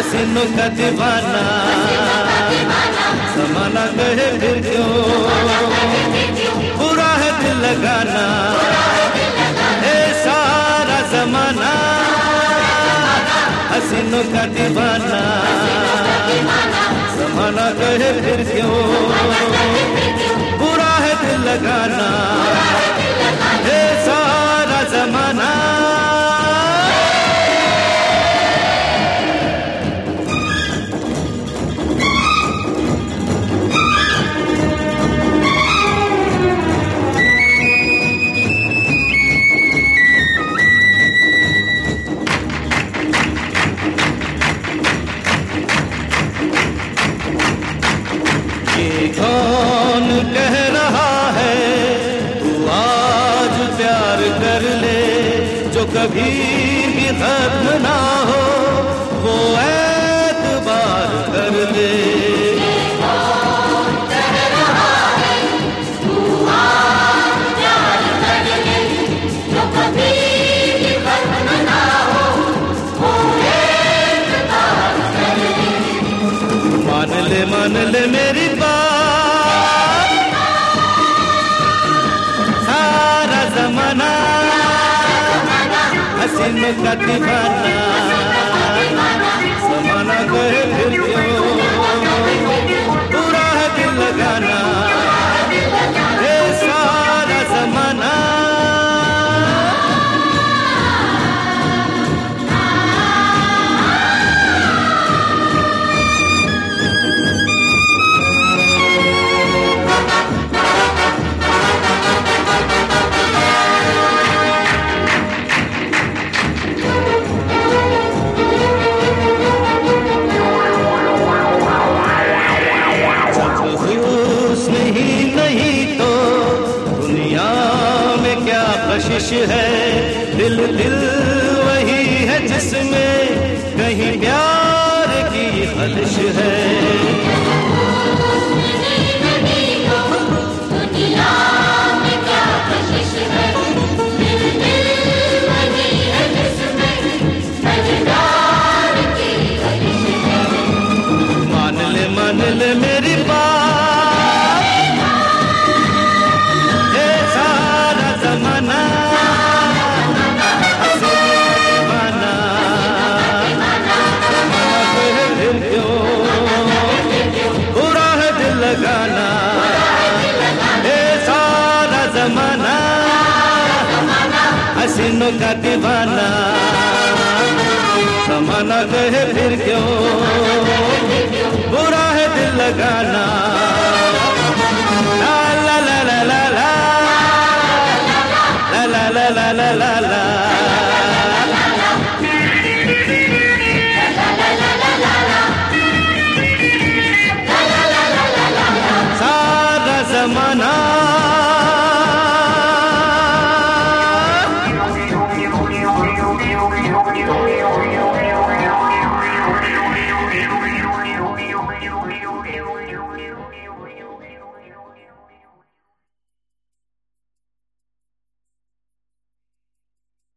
हसीनों का दीवाना जमाना कहे फिर क्यों बुरा है दिल लगाना। ए सारा जमाना। हसीनों का दीवाना जमाना कहे फिर क्यों बुरा है दिल लगाना। कर ले जो कभी भी खत्म ना हो। का दीवाना क्यों पूरा दिल लगाना। कशिश है। दिल दिल वही है जिसमें कहीं प्यार की खलिश है। जमाना हसीनों का दीवाना। समाना कहे फिर क्यों? बुरा है दिल लगाना। ला ला ला ला। ला ला ला ला ला ला ला।